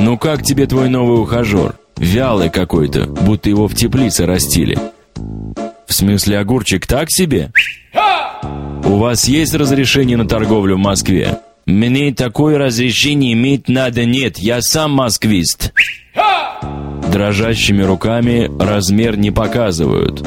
«Ну как тебе твой новый ухажер? Вялый какой-то, будто его в теплице растили». «В смысле, огурчик так себе?» «У вас есть разрешение на торговлю в Москве?» «Мне такое разрешение иметь надо нет, я сам москвист». Дрожащими руками размер не показывают.